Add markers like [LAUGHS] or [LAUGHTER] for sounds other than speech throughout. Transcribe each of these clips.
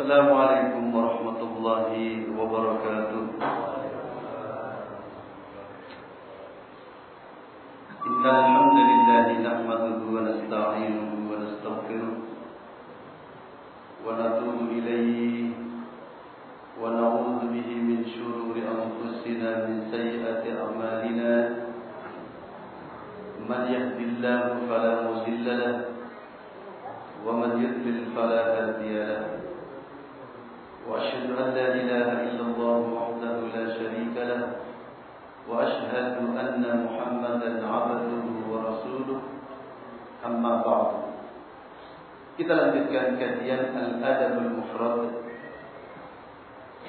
السلام عليكم ورحمة الله وبركاته. إن الحمد لله نحمده ونستعينه ونستغفره ونتوب إليه ونعوذ به من شرور أنفسنا من سيئات أعمالنا. من يهد الله وأشهد أن محمدا عبده ورسوله أما بعد Kita lanjutkan kajian Al-Adabul Mufrad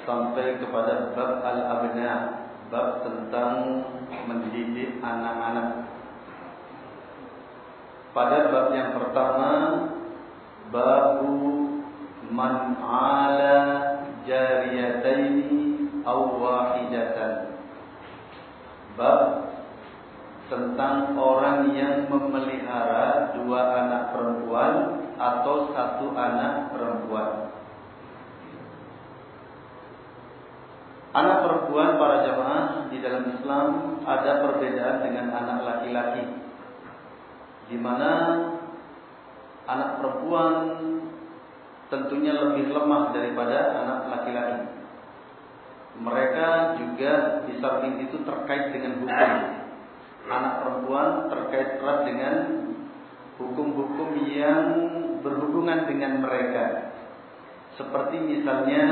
sampai kepada bab Al-Abna, bab tentang mendidik anak-anak. Pada bab yang pertama, babu man ala jariyataini aw wahidatan. Bab tentang orang yang memelihara dua anak perempuan atau satu anak perempuan. Anak perempuan para jamaah di dalam Islam ada perbedaan dengan anak laki-laki. Di mana anak perempuan tentunya lebih lemah daripada anak laki-laki. Mereka juga di samping itu terkait dengan hukum. Anak perempuan terkait erat dengan hukum-hukum yang berhubungan dengan mereka. Seperti misalnya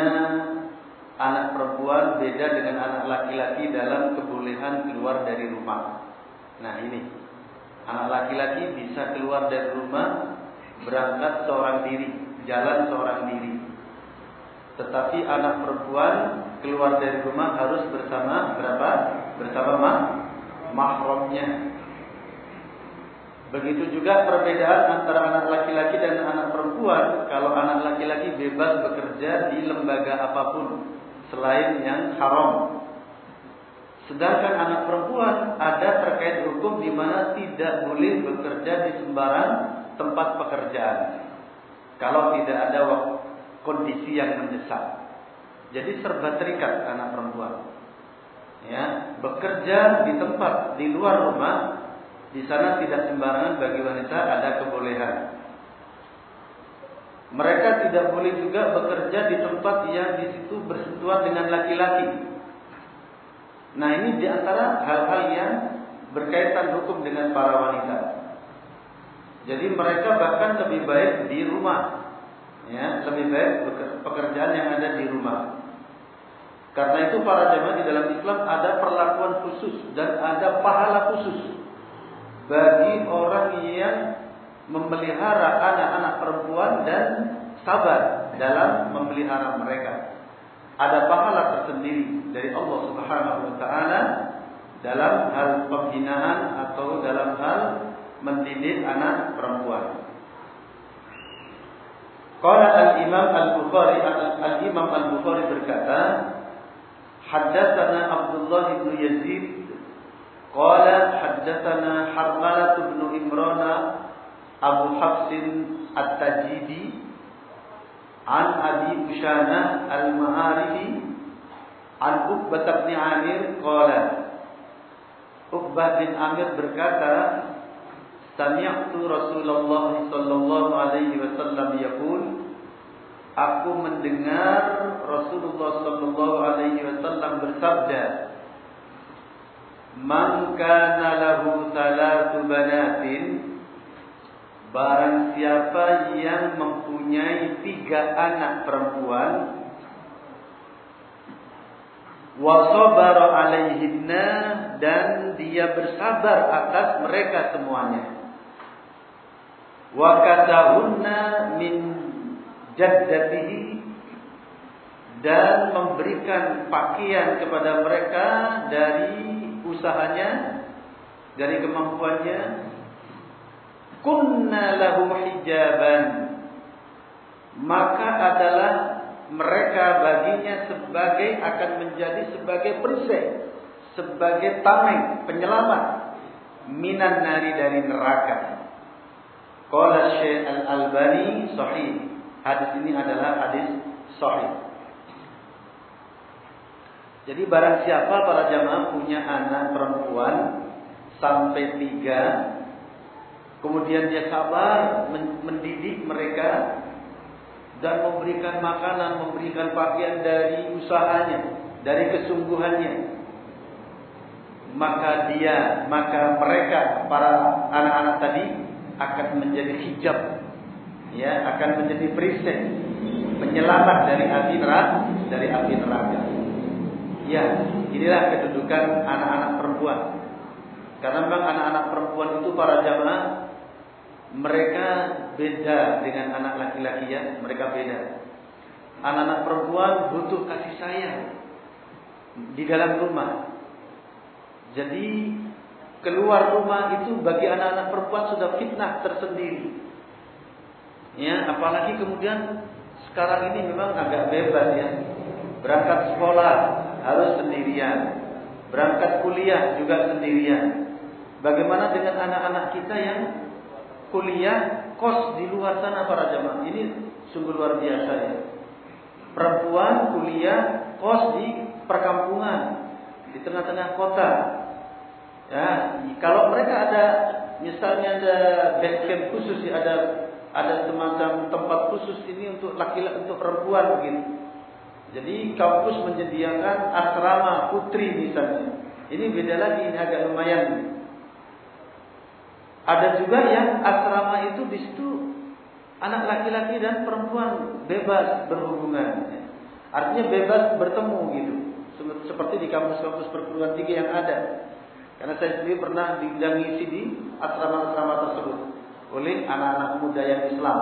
anak perempuan beda dengan anak laki-laki dalam kebolehan keluar dari rumah. Nah ini, anak laki-laki bisa keluar dari rumah berangkat seorang diri, jalan seorang diri. Tetapi anak perempuan keluar dari rumah harus bersama berapa? Bersama mah mahramnya. Begitu juga perbedaan antara anak laki-laki dan anak perempuan. Kalau anak laki-laki bebas bekerja di lembaga apa pun selain yang haram. Sedangkan anak perempuan ada terkait hukum di mana tidak boleh bekerja di sembarang tempat pekerjaan. Kalau tidak ada kondisi yang mendesak. Jadi serba terikat anak perempuan. Ya, bekerja di tempat di luar rumah di sana tidak sembarangan bagi wanita ada kebolehan. Mereka tidak boleh juga bekerja di tempat yang di situ bersentuhan dengan laki-laki. Nah ini di antara hal-hal yang berkaitan hukum dengan para wanita. Jadi mereka bahkan lebih baik di rumah, ya lebih baik pekerjaan yang ada di rumah. Karena itu para jemaah di dalam Islam ada perlakuan khusus dan ada pahala khusus bagi orang yang memelihara anak-anak perempuan dan sabar dalam memelihara mereka. Ada pahala tersendiri dari Allah Subhanahu wa taala dalam hal pembinaan atau dalam hal mendidik anak perempuan. Qala al-Imam al-Bukhari al-Imam al-Bukhari berkata, Haddatsana Abdullah bin Yazid qala haddatsana Harmalah bin Imran Abu Hafsin At-Tajidi an Abi Ushana Al-Ma'arifi an Uqbah bin Amir qala. Uqbah bin Amir berkata Sami'tu Rasulullah sallallahu alaihi wasallam yaqul Aku mendengar Rasulullah sallallahu alaihi wasallam bersabda Man kana lahu salatu banatin Barang siapa yang mempunyai tiga anak perempuan Wa sabara alaihinna Dan dia bersabar atas mereka semuanya Wakatahunna min jaddatihi Dan memberikan pakaian kepada mereka dari usahanya, dari kemampuannya, kunna lahu hijaban. Maka adalah mereka baginya sebagai akan menjadi sebagai perisai, sebagai tameng, penyelamat minan nari dari neraka. Qala Syekh Al-Albani sahih. Hadis ini adalah hadis sahih. Jadi barang siapa para jamaah punya anak perempuan sampai tiga, kemudian dia sabar mendidik mereka dan memberikan makanan, memberikan pakaian dari usahanya, dari kesungguhannya. Maka dia, maka mereka para anak-anak tadi akan menjadi hijab, ya, akan menjadi perisai, penyelamat dari api neraka, dari api neraka. Ya, inilah kedudukan anak-anak perempuan. Karena memang anak-anak perempuan itu para jamaah mereka beda dengan anak laki-laki ya, mereka beda. Anak-anak perempuan butuh kasih sayang di dalam rumah. Jadi keluar rumah itu bagi anak-anak perempuan sudah fitnah tersendiri. Ya, apalagi kemudian sekarang ini memang agak bebas ya. Berangkat sekolah harus sendirian. Berangkat kuliah juga sendirian. Bagaimana dengan anak-anak kita yang kuliah kos di luar sana para jemaah? Ini sungguh luar biasa ya. Perempuan kuliah kos di perkampungan di tengah-tengah kota. Ya, kalau mereka ada misalnya ada base camp khusus ya, ada ada semacam tempat khusus ini untuk laki-laki untuk perempuan begitu. Jadi kampus menyediakan asrama putri misalnya. Ini beda lagi, ini agak lumayan. Ada juga yang asrama itu di situ anak laki-laki dan perempuan bebas berhubungan. Artinya bebas bertemu gitu. Seperti di kampus-kampus perguruan tinggi yang ada. Karena saya sendiri pernah isi di asrama-asrama tersebut oleh anak-anak muda yang Islam.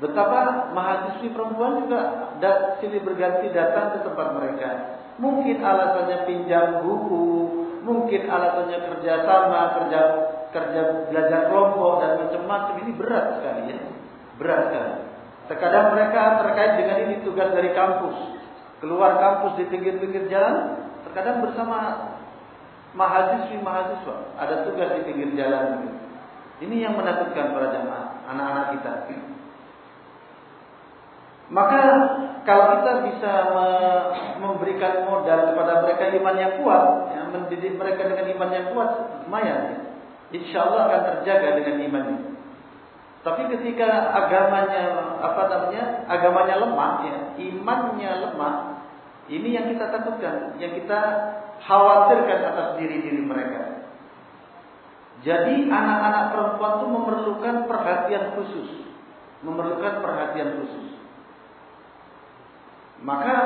Betapa mahasiswi perempuan juga dat, silih berganti datang ke tempat mereka. Mungkin alasannya pinjam buku, mungkin alasannya kerja sama, kerja kerja belajar kelompok dan macam-macam. Ini berat sekali ya, berat sekali. Terkadang mereka terkait dengan ini tugas dari kampus, keluar kampus di pinggir-pinggir jalan, terkadang bersama mahasiswi mahasiswa ada tugas di pinggir jalan. Ini yang menakutkan para jamaah, anak-anak kita. Maka kalau kita bisa memberikan modal kepada mereka iman yang kuat, ya, mendidik mereka dengan iman yang kuat, lumayan. Ya. Insya Allah akan terjaga dengan imannya. Tapi ketika agamanya apa namanya agamanya lemah, ya, imannya lemah, ini yang kita takutkan, yang kita khawatirkan atas diri-diri mereka. Jadi anak-anak perempuan itu memerlukan perhatian khusus, memerlukan perhatian khusus. Maka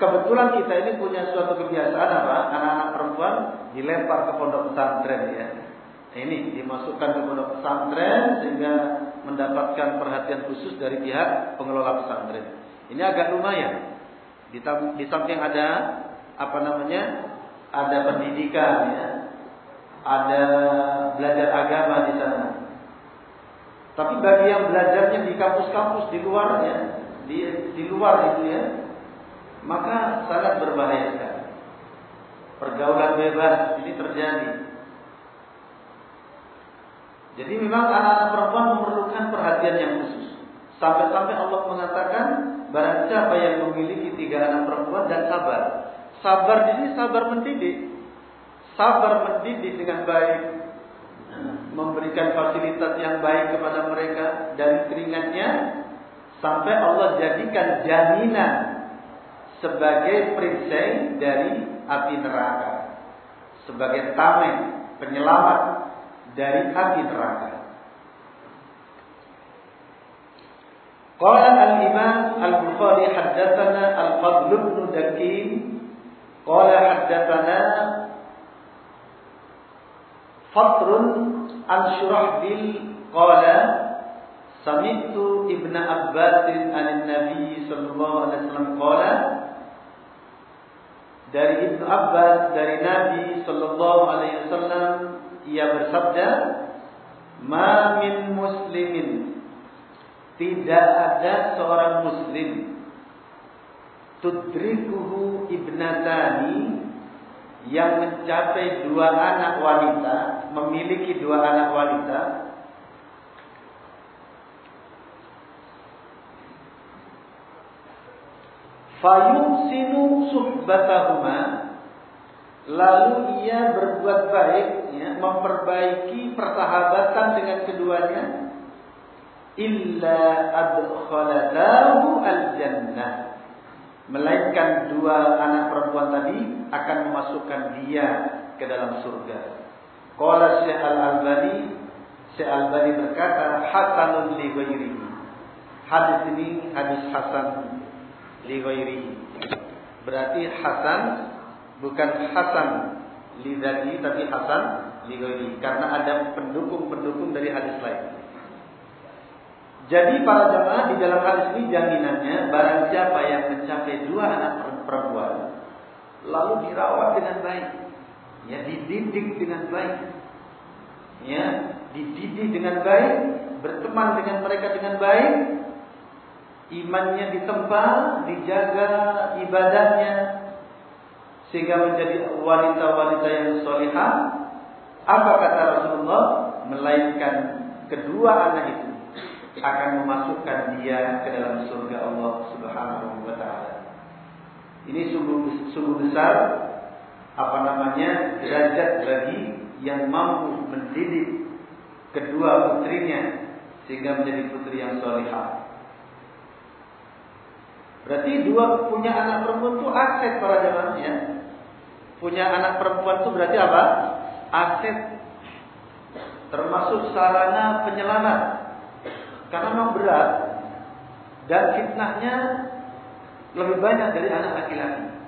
kebetulan kita ini punya suatu kebiasaan apa? Anak-anak perempuan dilempar ke pondok pesantren ya. Ini dimasukkan ke pondok pesantren sehingga mendapatkan perhatian khusus dari pihak pengelola pesantren. Ini agak lumayan. Di, di samping ada apa namanya? Ada pendidikan ya. Ada belajar agama di sana. Tapi bagi yang belajarnya di kampus-kampus di luarnya, di, di luar itu ya, maka sangat berbahaya sekali. Pergaulan bebas ini terjadi. Jadi memang anak-anak perempuan memerlukan perhatian yang khusus. Sampai-sampai Allah mengatakan barang siapa yang memiliki tiga anak perempuan dan sabar. Sabar di sini sabar mendidik. Sabar mendidik dengan baik. Memberikan fasilitas yang baik kepada mereka dan keringatnya Sampai Allah jadikan jaminan sebagai perisai dari api neraka. Sebagai tameng, penyelamat dari api neraka. Qala al-Imam Al-Bukhari haddatsana Al-Fadl bin Dakin qala haddatsana Fatrun an Shurahbil. Qala Sami'tu Ibn Abbas an Nabi sallallahu alaihi wasallam. Qala dari Ibnu Abbas dari Nabi sallallahu alaihi wasallam ia bersabda ma min muslimin tidak ada seorang muslim. Tudrikuhu ibnatani yang mencapai dua anak wanita memiliki dua anak wanita. Fayusinu suhbatahuma. Lalu ia berbuat baik ya, memperbaiki persahabatan dengan keduanya illa adkhalatahu al-jannah melainkan dua anak perempuan tadi akan memasukkan dia ke dalam surga. Qala Syekh Al-Albani Syekh Al-Albani berkata hasanun li ghairihi. Hadis ini hadis hasan li ghairihi. Berarti hasan bukan hasan li tapi hasan li ghairihi karena ada pendukung-pendukung dari hadis lain. Jadi para jemaah di dalam hadis ini jaminannya barang siapa yang mencapai dua anak perempuan lalu dirawat dengan baik. Ya dididik dengan baik. Ya dididik dengan baik berteman dengan mereka dengan baik. Imannya ditempa dijaga ibadahnya sehingga menjadi wanita-wanita yang solihah. Apa kata Rasulullah? Melainkan kedua anak itu akan memasukkan dia ke dalam surga Allah Subhanahu wa taala. Ini sungguh sungguh besar apa namanya derajat bagi yang mampu mendidik kedua putrinya sehingga menjadi putri yang solihah. Berarti dua punya anak perempuan itu aset para jemaah ya. Punya anak perempuan itu berarti apa? Aset termasuk sarana penyelamat. Karena memang berat dan fitnahnya lebih banyak dari anak laki-laki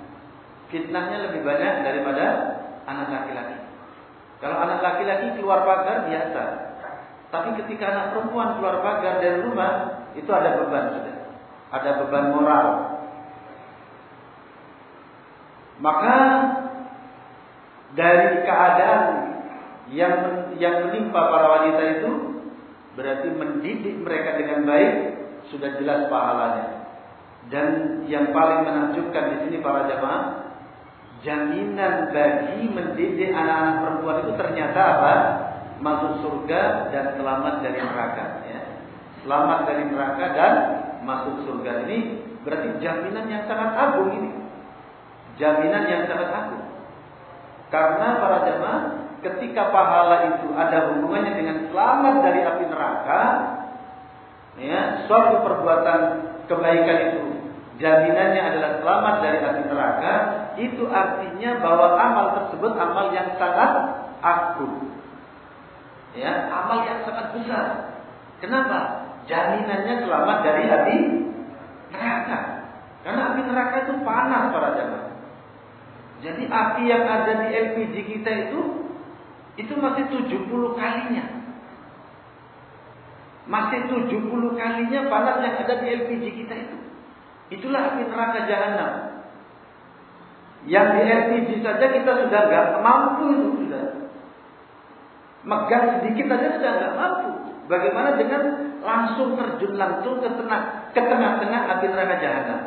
fitnahnya lebih banyak daripada anak laki-laki. Kalau anak laki-laki keluar pagar biasa. Tapi ketika anak perempuan keluar pagar dari rumah, itu ada beban sudah. Ada beban moral. Maka dari keadaan yang yang menimpa para wanita itu berarti mendidik mereka dengan baik sudah jelas pahalanya. Dan yang paling menakjubkan di sini para jamaah jaminan bagi mendidik anak-anak perempuan itu ternyata apa? Masuk surga dan selamat dari neraka. Ya. Selamat dari neraka dan masuk surga ini berarti jaminan yang sangat agung ini. Jaminan yang sangat agung. Karena para jemaah ketika pahala itu ada hubungannya dengan selamat dari api neraka, ya, suatu perbuatan kebaikan itu jaminannya adalah selamat dari api neraka, itu artinya bahwa amal tersebut amal yang sangat agung. Ya, amal yang sangat besar. Kenapa? Jaminannya selamat dari api neraka. Karena api neraka itu panas para jamaah. Jadi api yang ada di LPG kita itu itu masih 70 kalinya. Masih 70 kalinya panas yang ada di LPG kita itu. Itulah api neraka jahanam. Yang di LPG saja kita sudah nggak mampu itu sudah. Megang sedikit saja sudah nggak mampu. Bagaimana dengan langsung terjun langsung ke tengah ke tengah-tengah api neraka jahanam.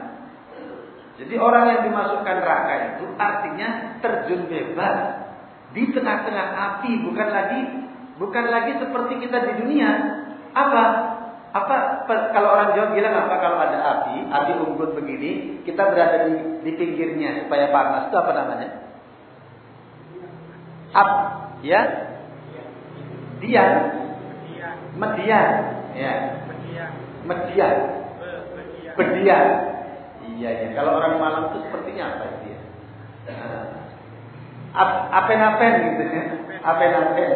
Jadi orang yang dimasukkan neraka itu artinya terjun bebas di tengah-tengah api, bukan lagi bukan lagi seperti kita di dunia. Apa? Apa kalau orang Jawa bilang apa kalau ada api, api unggun begini, kita berada di, di pinggirnya supaya panas itu apa namanya? Ap, ya? Dian, median, ya. Median, bedian. Iya ya. Kalau orang Malang itu sepertinya apa dia? Apen-apen gitu ya. Apen-apen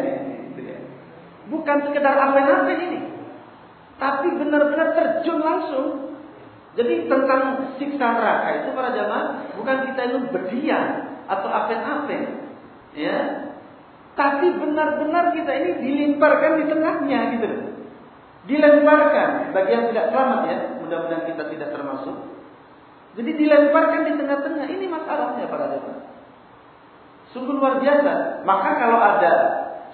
gitu ya. Bukan sekedar apen-apen ini. Tapi benar-benar terjun langsung. Jadi tentang siksa neraka itu para jamaah bukan kita itu berdiam atau apen-apen, ya. Tapi benar-benar kita ini dilemparkan di tengahnya gitu Dilemparkan bagi yang tidak selamat ya, mudah-mudahan kita tidak termasuk. Jadi dilemparkan di tengah-tengah. Ini masalahnya para jamaah. Sungguh luar biasa. Maka kalau ada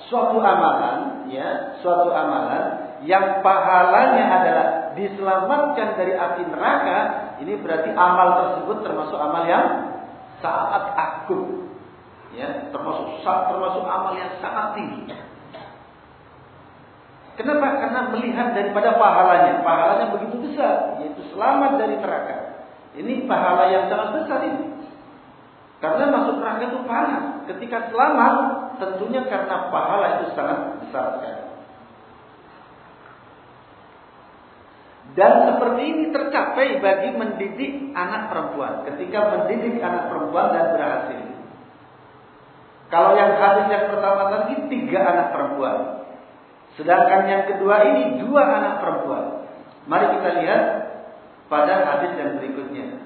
suatu amalan, ya, suatu amalan yang pahalanya adalah diselamatkan dari api neraka, ini berarti amal tersebut termasuk amal yang sangat agung. Ya, termasuk termasuk amal yang sangat tinggi. Kenapa? Karena melihat daripada pahalanya. Pahalanya begitu besar, yaitu selamat dari neraka. Ini pahala yang sangat besar ini. Karena masuk neraka itu panas. Ketika selamat, tentunya karena pahala itu sangat besar sekali. Dan seperti ini tercapai bagi mendidik anak perempuan. Ketika mendidik anak perempuan dan berhasil. Kalau yang hadis yang pertama tadi tiga anak perempuan. Sedangkan yang kedua ini dua anak perempuan. Mari kita lihat pada hadis yang berikutnya.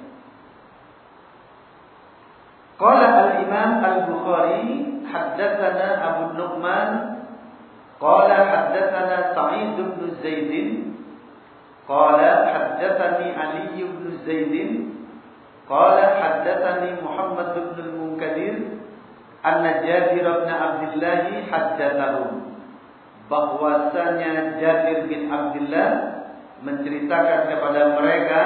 Qala al-Imam Al-Bukhari haddatsana Abu Nu'man qala haddatsana Sa'id bin Zaid qala haddatsani Ali bin Zaid qala haddatsani Muhammad bin Al-Munkadir anna Jabir bin Abdullah haddatsahu. Bahwasanya Jabir bin Abdullah menceritakan kepada mereka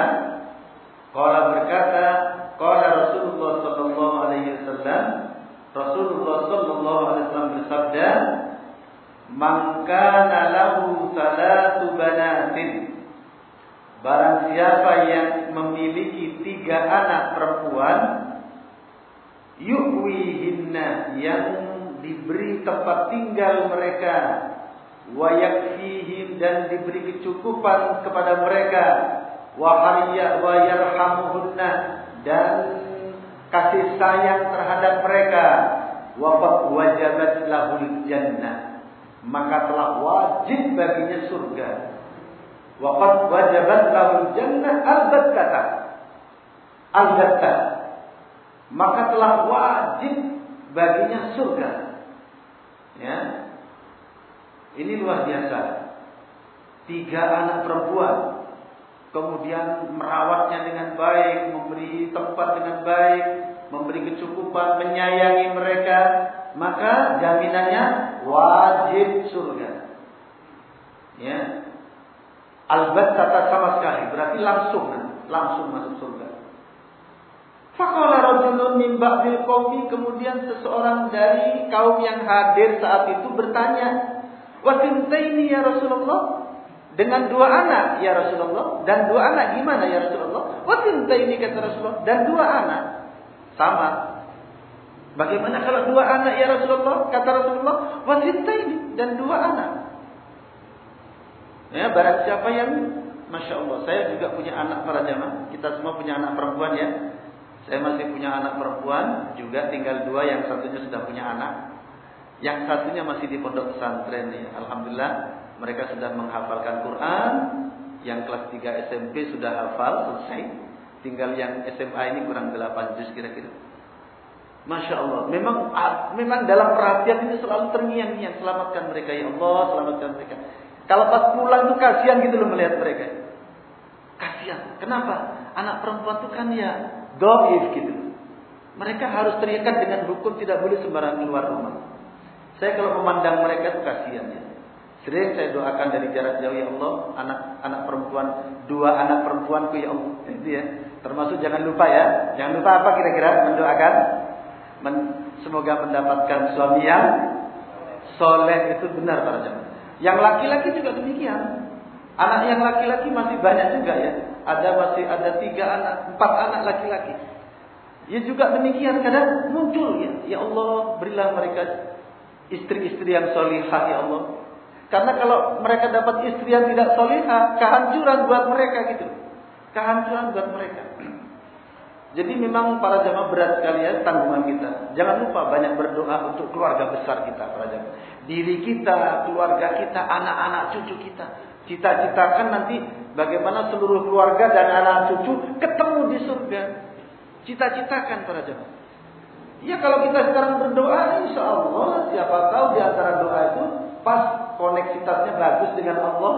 qala berkata Qala Rasulullah sallallahu alaihi wasallam Rasulullah sallallahu alaihi wasallam bersabda Man kana lahu salatu banatin. Barang siapa yang memiliki tiga anak perempuan Yu'wihinna Yang diberi tempat tinggal mereka Wayakfihim dan diberi kecukupan kepada mereka Wa yarhamuhunna dan kasih sayang terhadap mereka. Wafat wajabat lahul jannah. Maka telah wajib baginya surga. Wafat wajabat lahul jannah albat kata. Albatta maka telah wajib baginya surga. Ya. Ini luar biasa. Tiga anak perempuan kemudian merawatnya dengan baik, memberi tempat dengan baik, memberi kecukupan, menyayangi mereka, maka jaminannya wajib surga. Ya. Albat kata sama sekali, berarti langsung langsung masuk surga. Faqala rajulun min ba'dil qaumi kemudian seseorang dari kaum yang hadir saat itu bertanya, "Wa ini ya Rasulullah?" Dengan dua anak ya Rasulullah dan dua anak gimana ya Rasulullah? Watinta ini kata Rasulullah dan dua anak sama. Bagaimana kalau dua anak ya Rasulullah? Kata Rasulullah, watinta ini dan dua anak. Ya, barang siapa yang Masya Allah, saya juga punya anak para jamaah. Kita semua punya anak perempuan ya. Saya masih punya anak perempuan, juga tinggal dua, yang satunya sudah punya anak. Yang satunya masih di pondok pesantren ya. Alhamdulillah, mereka sudah menghafalkan Quran, yang kelas 3 SMP sudah hafal selesai, tinggal yang SMA ini kurang 8 juz kira-kira. Masya Allah, memang memang dalam perhatian ini selalu terngiang-ngiang selamatkan mereka ya Allah, selamatkan mereka. Kalau pas pulang tuh kasihan gitu loh melihat mereka. Kasihan. Kenapa? Anak perempuan tuh kan ya doif gitu. Mereka harus terikat dengan hukum tidak boleh sembarangan keluar rumah. Saya kalau memandang mereka tuh kasihan ya. Sering saya doakan dari jarak jauh ya Allah, anak anak perempuan, dua anak perempuanku ya Allah. Itu ya. Termasuk jangan lupa ya. Jangan lupa apa kira-kira mendoakan men, semoga mendapatkan suami yang soleh itu benar para jemaah. Yang laki-laki juga demikian. Anak yang laki-laki masih banyak juga ya. Ada masih ada tiga anak, empat anak laki-laki. Ya juga demikian kadang muncul ya. Ya Allah berilah mereka istri-istri yang solihah ya Allah. Karena kalau mereka dapat istri yang tidak solihah, kehancuran buat mereka gitu. Kehancuran buat mereka. Jadi memang para jamaah berat sekali ya tanggungan kita. Jangan lupa banyak berdoa untuk keluarga besar kita para jamaah. Diri kita, keluarga kita, anak-anak cucu kita. Cita-citakan nanti bagaimana seluruh keluarga dan anak cucu ketemu di surga. Cita-citakan para jamaah. Ya kalau kita sekarang berdoa, insya Allah siapa tahu di antara doa itu pas koneksitasnya bagus dengan Allah.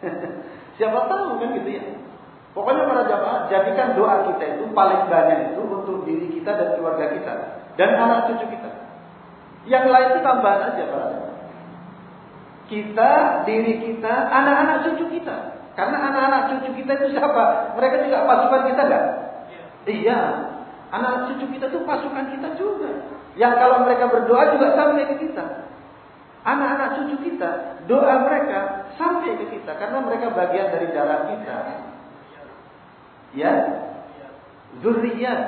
[LAUGHS] Siapa tahu kan gitu ya. Pokoknya para jamaah jadikan doa kita itu paling banyak itu untuk diri kita dan keluarga kita dan anak cucu kita. Yang lain itu tambahan aja para. Kita, diri kita, anak-anak cucu kita. Karena anak-anak cucu kita itu siapa? Mereka juga pasukan kita kan? Iya. Anak cucu kita itu pasukan kita juga. Yang kalau mereka berdoa juga sampai ke kita anak-anak cucu kita, doa mereka sampai ke kita karena mereka bagian dari darah kita. Ya. zuriyat,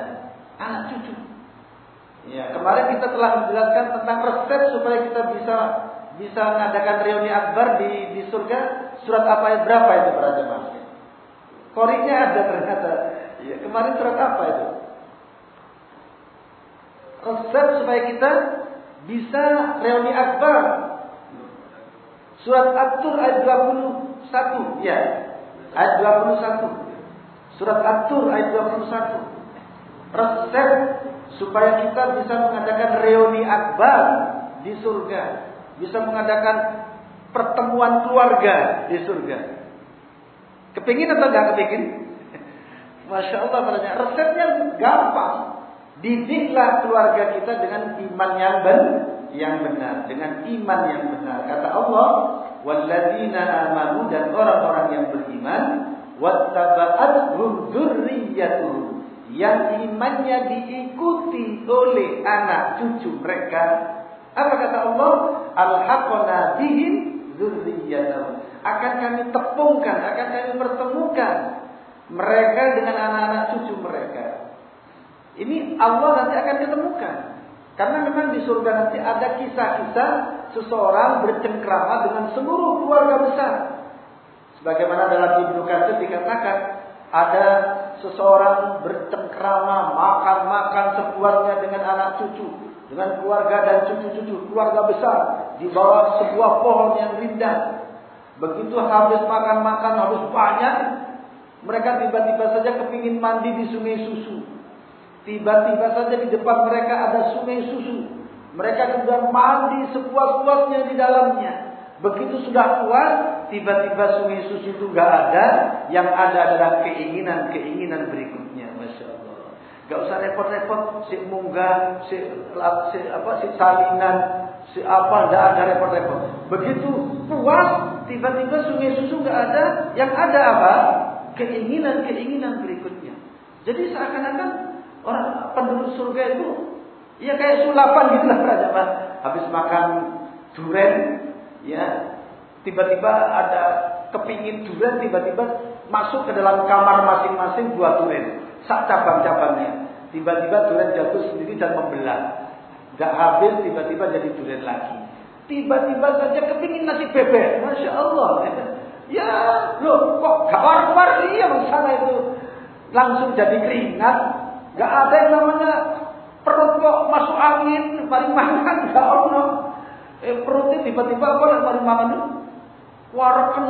anak cucu. Ya, kemarin kita telah menjelaskan tentang resep supaya kita bisa bisa mengadakan reuni akbar di di surga. Surat apa ayat berapa itu para jemaah? Koriknya ada ternyata. Ya, kemarin surat apa itu? Resep supaya kita bisa reuni akbar. Surat At-Tur ayat 21. Ya. Ayat 21. Surat At-Tur ayat 21. Resep supaya kita bisa mengadakan reuni akbar di surga, bisa mengadakan pertemuan keluarga di surga. Kepingin atau enggak kepingin? [LAUGHS] Masya Allah banyak resepnya gampang. Didiklah keluarga kita dengan iman yang ben yang benar, dengan iman yang benar. Kata Allah, "Walladzina amanu" dan orang-orang yang beriman wattaba'athum dzurriyyatuhum yang imannya diikuti oleh anak cucu mereka. Apa kata Allah? Alhaqna bihim dzurriyyatuhum akan kami tepungkan akan kami pertemukan mereka dengan anak-anak cucu mereka. Ini Allah nanti akan ketemukan karena memang di surga nanti ada kisah-kisah seseorang bercengkrama dengan seluruh keluarga besar Sebagaimana dalam Ibnu Katsir dikatakan ada seseorang bercengkrama makan-makan sepuasnya dengan anak cucu, dengan keluarga dan cucu-cucu, keluarga besar di bawah sebuah pohon yang rindang. Begitu habis makan-makan habis banyak, mereka tiba-tiba saja kepingin mandi di sungai susu. Tiba-tiba saja di depan mereka ada sungai susu. Mereka kemudian mandi sepuas-puasnya di dalamnya. Begitu sudah puas, tiba-tiba sungai susu itu gak ada, yang ada adalah keinginan-keinginan berikutnya, masya Allah. Gak usah repot-repot, si munggah, si, si apa, si salinan, si apa, gak ada repot-repot. Begitu puas, tiba-tiba sungai susu gak ada, yang ada apa? Keinginan-keinginan berikutnya. Jadi seakan-akan orang penduduk surga itu ya kayak sulapan gitu lah Habis makan durian, ya tiba-tiba ada kepingin durian tiba-tiba masuk ke dalam kamar masing-masing buah durian sak cabang-cabangnya. Tiba-tiba durian jatuh sendiri dan membelah. Gak habis tiba-tiba jadi durian lagi. Tiba-tiba saja kepingin nasi bebek. Masya Allah ya. Loh kok gak war-war iya sana itu. Langsung jadi keringat gak ada yang namanya perut kok masuk angin paling makan [LAUGHS] gak ono Eh perutnya tiba-tiba apa yang mari makan itu? Warakan,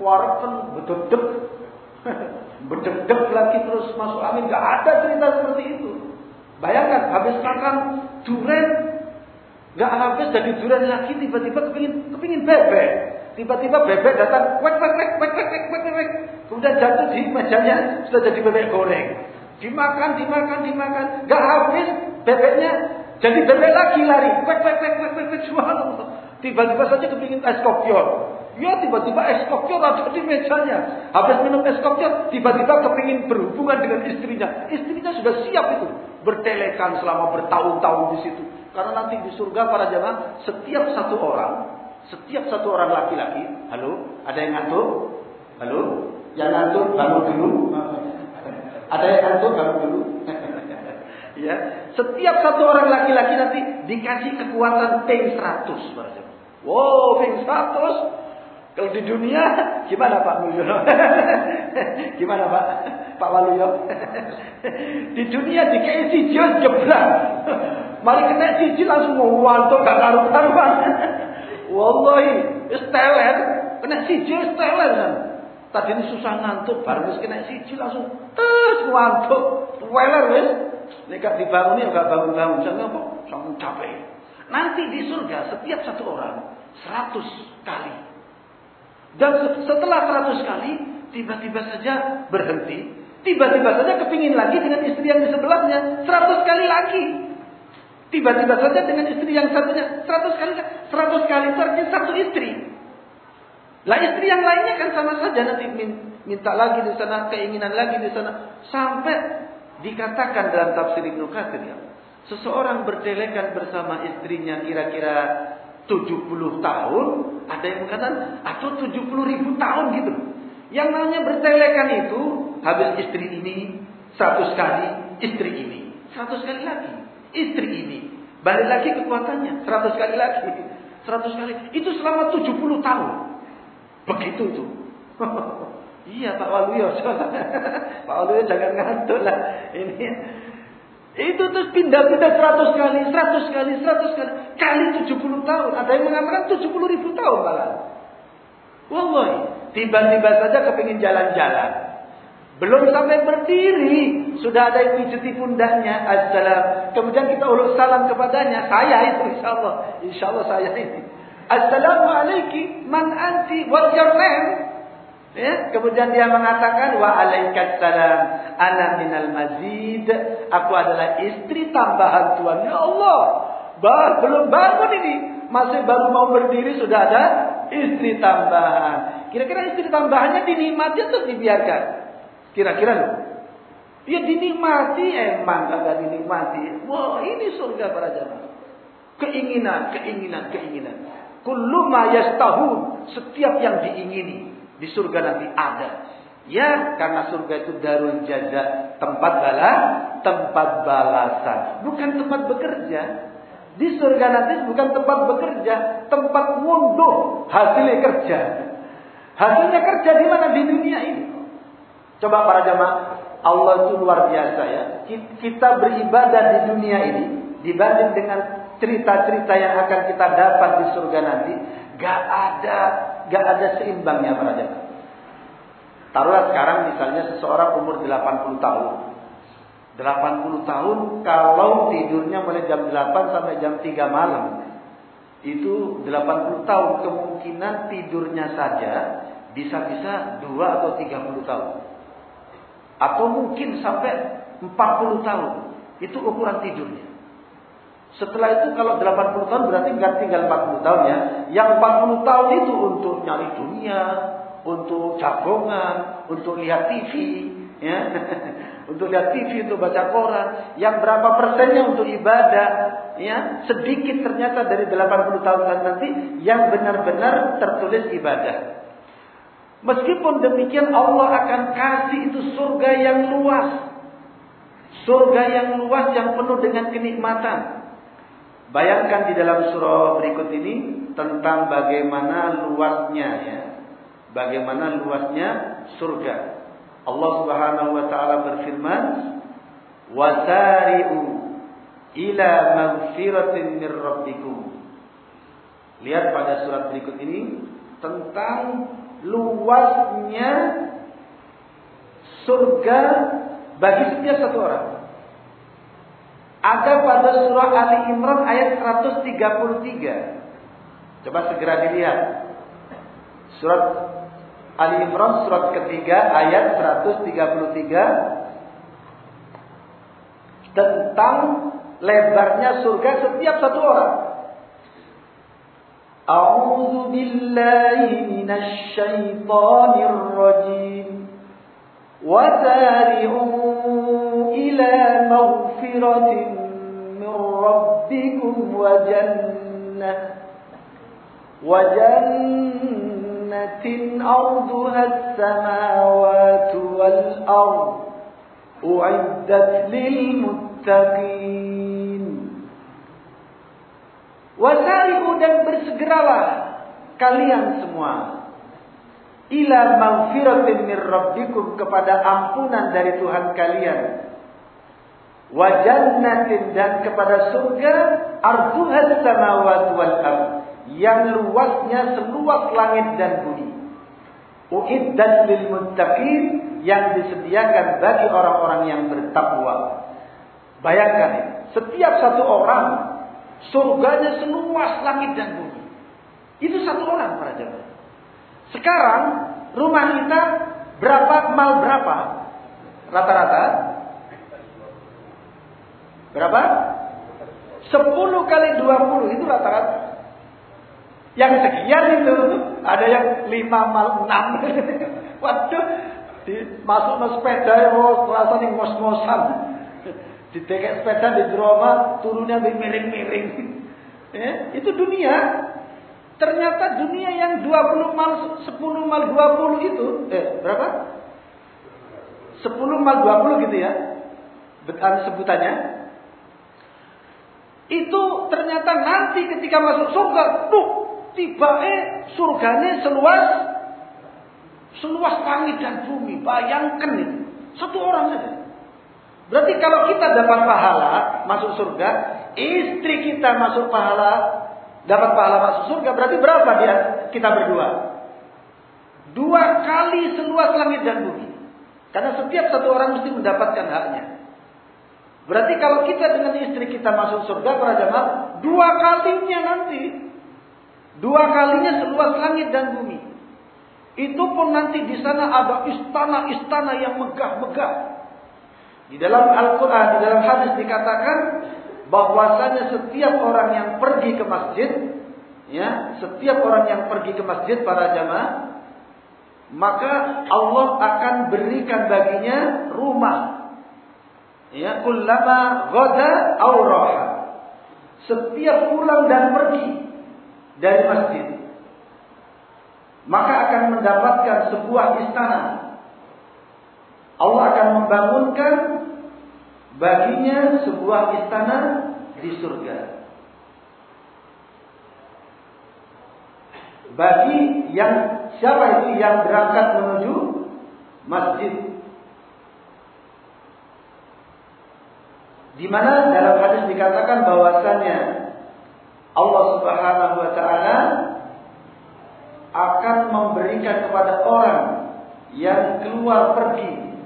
warakan, bededek. [LAUGHS] bededek lagi terus masuk angin. Gak ada cerita seperti itu. Bayangkan habis makan durian, gak habis jadi durian lagi tiba-tiba kepingin kepingin bebek. Tiba-tiba bebek datang, wek wek wek wek wek wek wek wek. Kemudian jatuh di mejanya sudah jadi bebek goreng. Dimakan, dimakan, dimakan, gak habis bebeknya jadi bebek lagi lari. Wek, wek, wek, wek, wek. Tiba-tiba saja kepingin es kopior. Ya tiba-tiba es kopior ada di mejanya. Habis minum es kopior, tiba-tiba kepingin berhubungan dengan istrinya. Istrinya sudah siap itu. Bertelekan selama bertahun-tahun di situ. Karena nanti di surga para jamaah, setiap satu orang, setiap satu orang laki-laki, halo, ada yang ngantuk? Halo? Yang ngantuk, bangun dulu. Ada yang ngantuk, bangun dulu. [LAUGHS] Ya, setiap satu orang laki-laki nanti dikasih kekuatan ping 100 Wow, ping 100. Kalau di dunia gimana Pak Mulyono? [LAUGHS] gimana Pak? Pak Waluyo? [LAUGHS] di dunia dikasih siji jeblang. Mari kena siji langsung mau wanto gak karu-karuan. Wallahi, isteler, kena siji isteler kan. Tadi ini susah ngantuk, baru kena siji langsung terus ngantuk. Weler wis. Nek gak dibangun ya gak bangun-bangun. Jangan apa? Sampai capek. Nanti di surga setiap satu orang seratus kali. Dan setelah seratus kali, tiba-tiba saja berhenti. Tiba-tiba saja kepingin lagi dengan istri yang di sebelahnya. Seratus kali lagi. Tiba-tiba saja dengan istri yang satunya. Seratus kali. Seratus kali itu artinya satu istri. Lah istri yang lainnya kan sama saja nanti minta lagi di sana, keinginan lagi di sana. Sampai Dikatakan dalam tafsir Ibnu Katsir ya, seseorang berdelekan bersama istrinya kira-kira 70 tahun, ada yang mengatakan atau 70 ribu tahun gitu. Yang namanya bertelekan itu habis istri ini Seratus kali istri ini. Seratus kali lagi istri ini. Balik lagi kekuatannya. Seratus kali lagi. Seratus kali. Itu selama tujuh puluh tahun. Begitu itu. [LAUGHS] iya Pak Waluyo. [LAUGHS] Pak Waluyo jangan ngantuk lah. Ini itu terus pindah-pindah seratus kali, seratus kali, seratus kali. Kali tujuh puluh tahun. Ada yang mengatakan tujuh puluh ribu tahun malah. Wallahi. Tiba-tiba saja kepingin jalan-jalan. Belum sampai berdiri. Sudah ada yang pijeti pundaknya. Assalam. Kemudian kita uluk salam kepadanya. Saya itu insya Allah. Insya Allah saya ini. Assalamualaikum. Man anti. What's your name? Ya, kemudian dia mengatakan wa alaikassalam ana minal mazid. Aku adalah istri tambahan Tuhan. Ya Allah, bah, belum bangun ini, masih baru mau berdiri sudah ada istri tambahan. Kira-kira istri tambahannya dinikmati atau dibiarkan? Kira-kira loh. Ya dinikmati emang kagak dinikmati. Wah, ini surga para jamaah. Keinginan, keinginan, keinginan. Kullu ma yastahun, setiap yang diingini di surga nanti ada. Ya, karena surga itu darul jaza, tempat bala, tempat balasan, bukan tempat bekerja. Di surga nanti bukan tempat bekerja, tempat ngunduh hasilnya kerja. Hasilnya kerja di mana di dunia ini? Coba para jamaah, Allah itu luar biasa ya. Kita beribadah di dunia ini dibanding dengan cerita-cerita yang akan kita dapat di surga nanti, gak ada gak ada seimbangnya para jamaah. Taruhlah sekarang misalnya seseorang umur 80 tahun. 80 tahun kalau tidurnya mulai jam 8 sampai jam 3 malam. Itu 80 tahun kemungkinan tidurnya saja bisa-bisa 2 atau 30 tahun. Atau mungkin sampai 40 tahun. Itu ukuran tidurnya. Setelah itu kalau 80 tahun berarti nggak tinggal 40 tahun ya. Yang 40 tahun itu untuk nyari dunia, untuk jagongan, untuk lihat TV, ya. [LAUGHS] untuk lihat TV, untuk baca koran. Yang berapa persennya untuk ibadah, ya. Sedikit ternyata dari 80 tahun nanti yang benar-benar tertulis ibadah. Meskipun demikian Allah akan kasih itu surga yang luas. Surga yang luas yang penuh dengan kenikmatan. Bayangkan di dalam surah berikut ini tentang bagaimana luasnya ya. Bagaimana luasnya surga. Allah Subhanahu wa taala berfirman, "Wasari'u ila magfiratin mir rabbikum." Lihat pada surat berikut ini tentang luasnya surga bagi setiap satu orang ada pada surah Ali Imran ayat 133. Coba segera dilihat. Surat Ali Imran surat ketiga ayat 133 tentang lebarnya surga setiap satu orang. A'udzu billahi minasy syaithanir rajim. Wa إلى مغفرة من ربكم وجنة وجنة أرضها السماوات والأرض أعدت للمتقين Wasari'u dan bersegeralah kalian semua ila maghfiratin mir rabbikum kepada ampunan dari Tuhan kalian wa jannatin dan kepada surga arduha samawati wal ard yang luasnya seluas langit dan bumi uiddat lil muttaqin yang disediakan bagi orang-orang yang bertakwa bayangkan setiap satu orang surganya seluas langit dan bumi itu satu orang para jemaah sekarang rumah kita berapa mal berapa? Rata-rata? Berapa? 10 kali 20 itu rata-rata. Yang sekian itu ada yang 5 mal 6. [LAUGHS] Waduh, di, masuk ke sepeda ya oh, rasa nih ngos-ngosan. Ditekek sepeda di drama turunnya miring-miring. Ya, itu dunia. Ternyata dunia yang 20 mal 10 mal 20 itu eh berapa? 10 mal 20 gitu ya. Sebutannya. Itu ternyata nanti ketika masuk surga, tuh tiba eh surganya seluas seluas langit dan bumi. Bayangkan itu. Satu orang saja. Berarti kalau kita dapat pahala masuk surga, istri kita masuk pahala, dapat pahala masuk surga, berarti berapa dia kita berdua? Dua kali seluas langit dan bumi. Karena setiap satu orang mesti mendapatkan haknya. Berarti kalau kita dengan istri kita masuk surga para jamaah, dua kalinya nanti. Dua kalinya seluas langit dan bumi. Itu pun nanti di sana ada istana-istana yang megah-megah. Di dalam Al-Quran, di dalam hadis dikatakan bahwasanya setiap orang yang pergi ke masjid, ya, setiap orang yang pergi ke masjid para jamaah, maka Allah akan berikan baginya rumah. Ya, kullama ghada auraha. Setiap pulang dan pergi dari masjid, maka akan mendapatkan sebuah istana. Allah akan membangunkan baginya sebuah istana di surga. Bagi yang siapa itu yang berangkat menuju masjid. Di mana dalam hadis dikatakan bahwasanya Allah Subhanahu wa taala akan memberikan kepada orang yang keluar pergi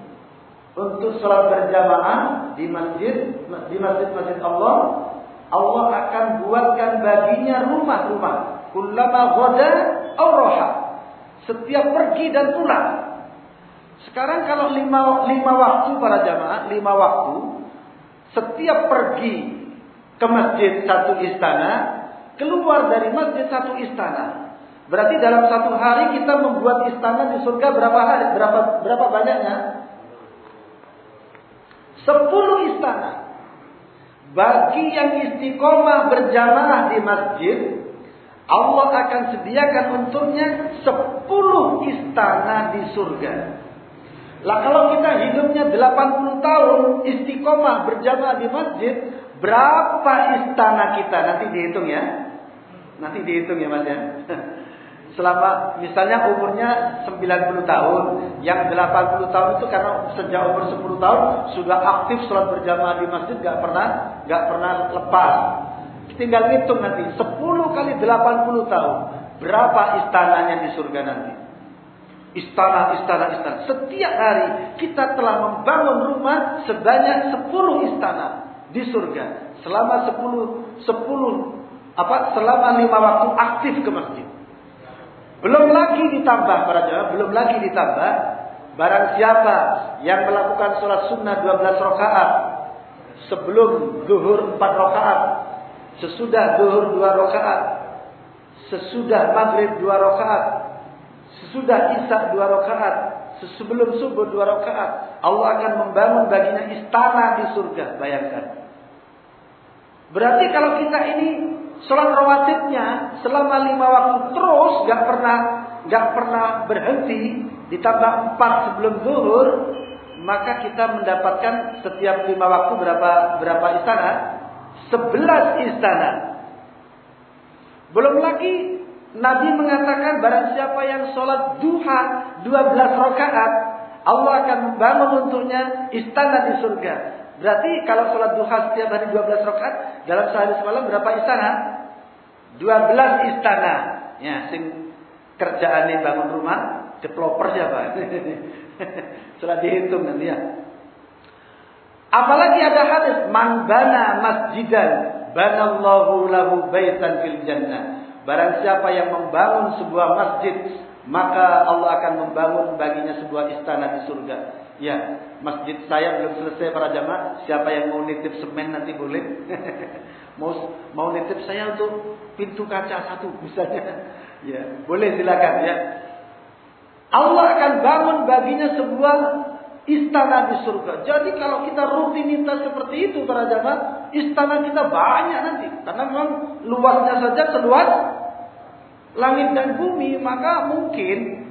untuk sholat berjamaah di masjid di masjid-masjid Allah Allah akan buatkan baginya rumah-rumah. Kullama ghada aw setiap pergi dan pulang. Sekarang kalau lima, lima waktu para jamaah lima waktu setiap pergi ke masjid satu istana keluar dari masjid satu istana berarti dalam satu hari kita membuat istana di surga berapa hari berapa berapa banyaknya Sepuluh istana. Bagi yang istiqomah berjamaah di masjid, Allah akan sediakan untuknya sepuluh istana di surga. Lah kalau kita hidupnya 80 tahun istiqomah berjamaah di masjid, berapa istana kita? Nanti dihitung ya. Nanti dihitung ya Mas ya. [LAUGHS] selama misalnya umurnya 90 tahun, yang 80 tahun itu karena sejak umur 10 tahun sudah aktif sholat berjamaah di masjid gak pernah gak pernah lepas. Tinggal hitung nanti 10 kali 80 tahun berapa istananya di surga nanti. Istana, istana, istana. Setiap hari kita telah membangun rumah sebanyak 10 istana di surga selama 10 10 apa selama lima waktu aktif ke masjid. Belum lagi ditambah para jemaah, belum lagi ditambah barang siapa yang melakukan sholat sunnah 12 rakaat sebelum zuhur 4 rakaat, sesudah zuhur 2 rakaat, sesudah maghrib 2 rakaat, sesudah isya 2 rakaat, sebelum subuh 2 rakaat, Allah akan membangun baginya istana di surga, bayangkan. Berarti kalau kita ini Sholat rawatibnya selama lima waktu terus gak pernah gak pernah berhenti ditambah empat sebelum zuhur maka kita mendapatkan setiap lima waktu berapa berapa istana? Sebelas istana. Belum lagi Nabi mengatakan barang siapa yang sholat duha dua belas rakaat Allah akan membangun untuknya istana di surga. Berarti kalau sholat duha setiap hari 12 rakaat dalam sehari semalam berapa istana? 12 istana. Ya, sing kerjaan ini bangun rumah, developer siapa? [LAUGHS] Setelah dihitung nanti ya. Apalagi ada hadis man bana masjidan banallahu lahu baitan fil jannah. Barang siapa yang membangun sebuah masjid, maka Allah akan membangun baginya sebuah istana di surga. Ya, masjid saya belum selesai para jamaah. Siapa yang mau nitip semen nanti boleh. [LAUGHS] mau mau nitip saya untuk pintu kaca satu misalnya. Ya, boleh silakan ya. Allah akan bangun baginya sebuah istana di surga. Jadi kalau kita rutinitas seperti itu para jamaah, istana kita banyak nanti. Karena memang luasnya saja seluas langit dan bumi, maka mungkin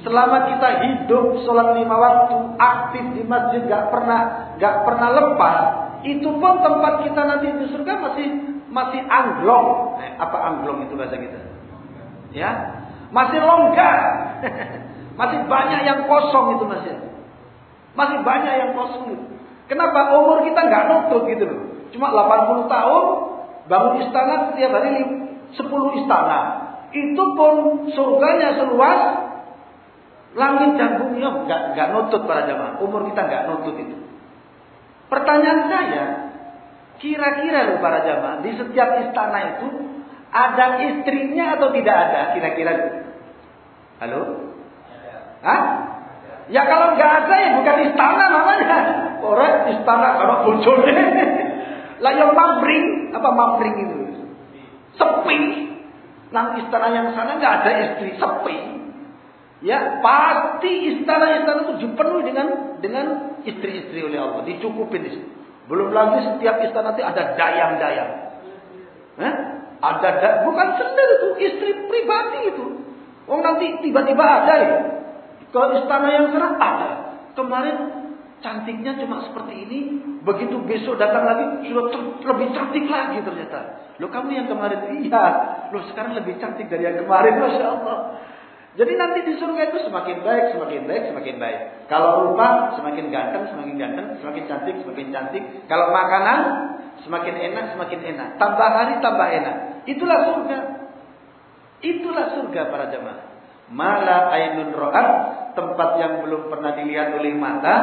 Selama kita hidup sholat lima waktu, aktif di masjid, gak pernah gak pernah lepas, itu pun tempat kita nanti di surga masih masih angglong. Eh, apa angglong itu bahasa kita? Ya, masih longgar. [LAUGHS] masih banyak yang kosong itu masih. Masih banyak yang kosong. Kenapa umur kita nggak nutut gitu loh? Cuma 80 tahun bangun istana setiap hari 10 istana. Itu pun surganya seluas Langit dan bumi oh, nggak nggak nutut para jamaah. Umur kita nggak nutut itu. Pertanyaan saya, kira-kira loh para jamaah di setiap istana itu ada istrinya atau tidak ada? Kira-kira? Halo? Hah? Ya kalau nggak ada ya bukan istana namanya. Orang istana kalau bojone. [LAUGHS] Lah yang mamring, apa mamring itu? Sepi. Nang istana yang sana nggak ada istri, sepi. Ya, pasti istana-istana itu dipenuhi dengan dengan istri-istri oleh Allah, dicukupin di Belum lagi setiap istana itu ada dayang-dayang. Eh? Ada da bukan sendiri itu, istri pribadi itu. Oh nanti tiba-tiba ada ya. Ke istana yang sana ada. Kemarin cantiknya cuma seperti ini, begitu besok datang lagi sudah lebih cantik lagi ternyata. Lo kamu yang kemarin iya, lo sekarang lebih cantik dari yang kemarin, masya Allah. Jadi nanti di surga itu semakin baik, semakin baik, semakin baik. Kalau rupa semakin ganteng, semakin ganteng, semakin cantik, semakin cantik. Kalau makanan semakin enak, semakin enak. Tambah hari tambah enak. Itulah surga. Itulah surga para jemaah. Mala ainun ro'at, tempat yang belum pernah dilihat oleh mata,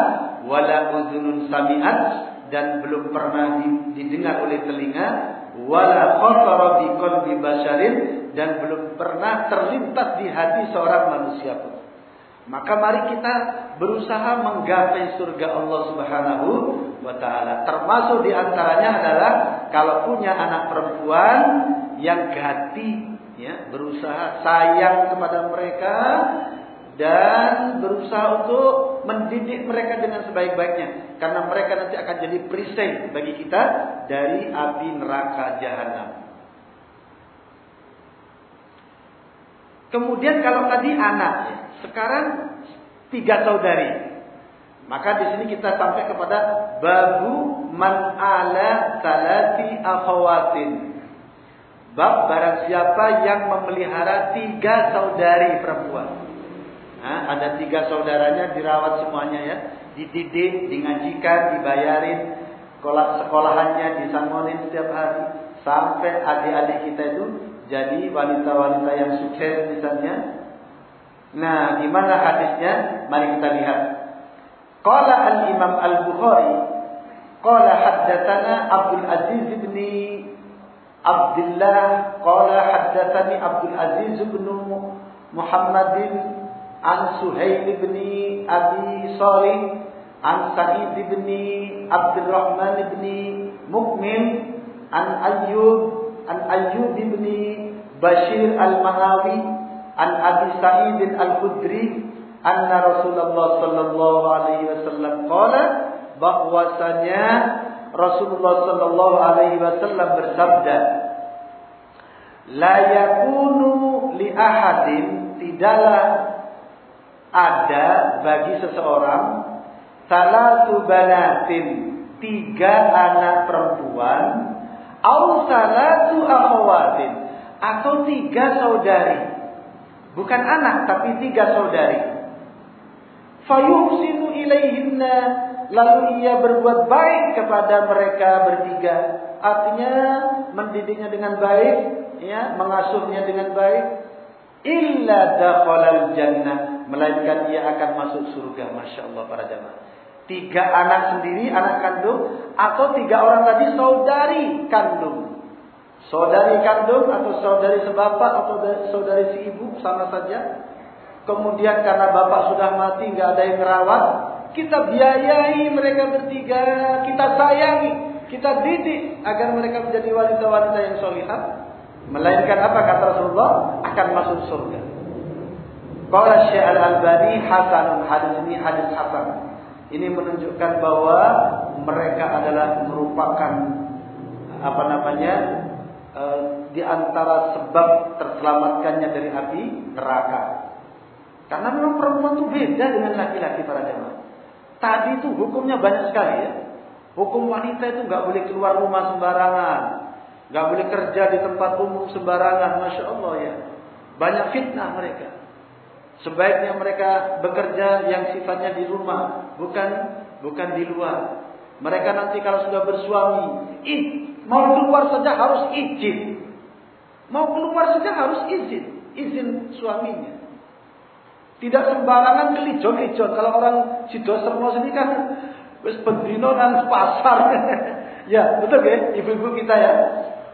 wala uzunun sami'at, dan belum pernah didengar oleh telinga, wala khatara bi qalbi dan belum pernah terlintas di hati seorang manusia pun. Maka mari kita berusaha menggapai surga Allah Subhanahu wa taala. Termasuk di antaranya adalah kalau punya anak perempuan yang gati ya, berusaha sayang kepada mereka dan berusaha untuk mendidik mereka dengan sebaik-baiknya karena mereka nanti akan jadi perisai bagi kita dari api neraka jahanam. Kemudian kalau tadi anak, sekarang tiga saudari. Maka di sini kita sampai kepada babu man ala salati akhawatin. Bab barang siapa yang memelihara tiga saudari perempuan. Nah, ada tiga saudaranya dirawat semuanya ya, dididik, dingajikan, dibayarin, sekolah sekolahannya disangonin setiap hari sampai adik-adik kita itu jadi wanita-wanita yang sukses misalnya. Nah, gimana hadisnya? Mari kita lihat. Qala al-Imam Al-Bukhari qala haddatsana Abdul Aziz bin Abdullah qala haddatsani Abdul Aziz bin Muhammadin an Suhail bin Abi Salih an Sa'id bin Abdul Rahman bin Mukmin an Ayyub an Ayyub bin Bashir al-Manawi an Abi Sa'id al-Khudri anna Rasulullah sallallahu alaihi wasallam qala bahwasanya Rasulullah sallallahu alaihi wasallam bersabda La yakunu li ahadin tidaklah ada bagi seseorang salatu banatin tiga anak perempuan au salatu akhawatin atau tiga saudari. Bukan anak tapi tiga saudari. Fayuhsinu ilaihinna lalu ia berbuat baik kepada mereka bertiga artinya mendidiknya dengan baik ya mengasuhnya dengan baik illa dakhalal jannah melainkan ia akan masuk surga. Masya Allah para jamaah. Tiga anak sendiri, anak kandung, atau tiga orang tadi saudari kandung. Saudari kandung atau saudari sebapak atau saudari si ibu sama saja. Kemudian karena bapak sudah mati, nggak ada yang merawat, kita biayai mereka bertiga, kita sayangi, kita didik agar mereka menjadi wanita-wanita yang solihah. Melainkan apa kata Rasulullah akan masuk surga. Qala Syekh Al-Albani hasanun hadis ini hadis hasan. Ini menunjukkan bahwa mereka adalah merupakan apa namanya e, di antara sebab terselamatkannya dari api neraka. Karena memang perempuan itu beda dengan laki-laki para jemaah. Tadi itu hukumnya banyak sekali ya. Hukum wanita itu nggak boleh keluar rumah sembarangan, nggak boleh kerja di tempat umum sembarangan, masya Allah ya. Banyak fitnah mereka. Sebaiknya mereka bekerja yang sifatnya di rumah, bukan bukan di luar. Mereka nanti kalau sudah bersuami, ih, mau keluar saja harus izin. Mau keluar saja harus izin, izin suaminya. Tidak sembarangan kelijon-kelijon. Kalau orang Sidosermo sini kan wis pendino dan pasar. [LAUGHS] ya, betul ya, ibu-ibu kita ya.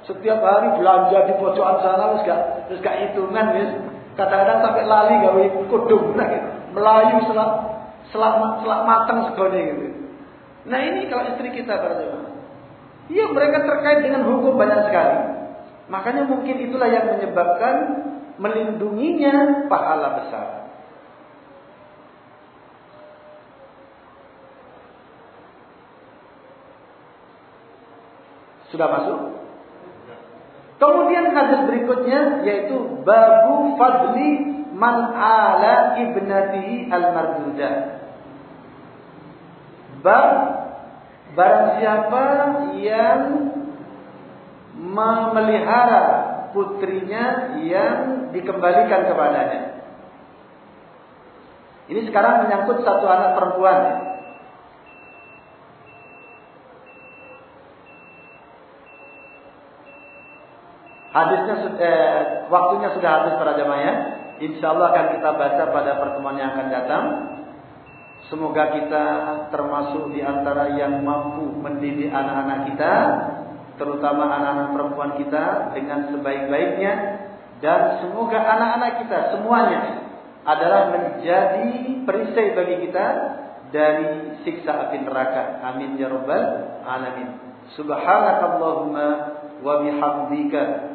Setiap hari belanja di pojokan sana wis gak wis gak hitungan wis. Kadang-kadang sampai lali gawe kudung [LAUGHS] nah, gitu. Melayu selak selak selak mateng segone gitu. Nah, ini kalau istri kita berarti. Iya, mereka terkait dengan hukum banyak sekali. Makanya mungkin itulah yang menyebabkan melindunginya pahala besar. Sudah masuk? Kemudian hadis berikutnya yaitu babu fadli man ala ibnatihi al-mardudah. Bab barang siapa yang memelihara putrinya yang dikembalikan kepadanya. Ini sekarang menyangkut satu anak perempuan Hadisnya eh, waktunya sudah habis para jemaah ya. Insya Allah akan kita baca pada pertemuan yang akan datang. Semoga kita termasuk di antara yang mampu mendidik anak-anak kita, terutama anak-anak perempuan kita dengan sebaik-baiknya dan semoga anak-anak kita semuanya adalah menjadi perisai bagi kita dari siksa api neraka. Amin ya rabbal alamin. Subhanakallahumma wa bihamdika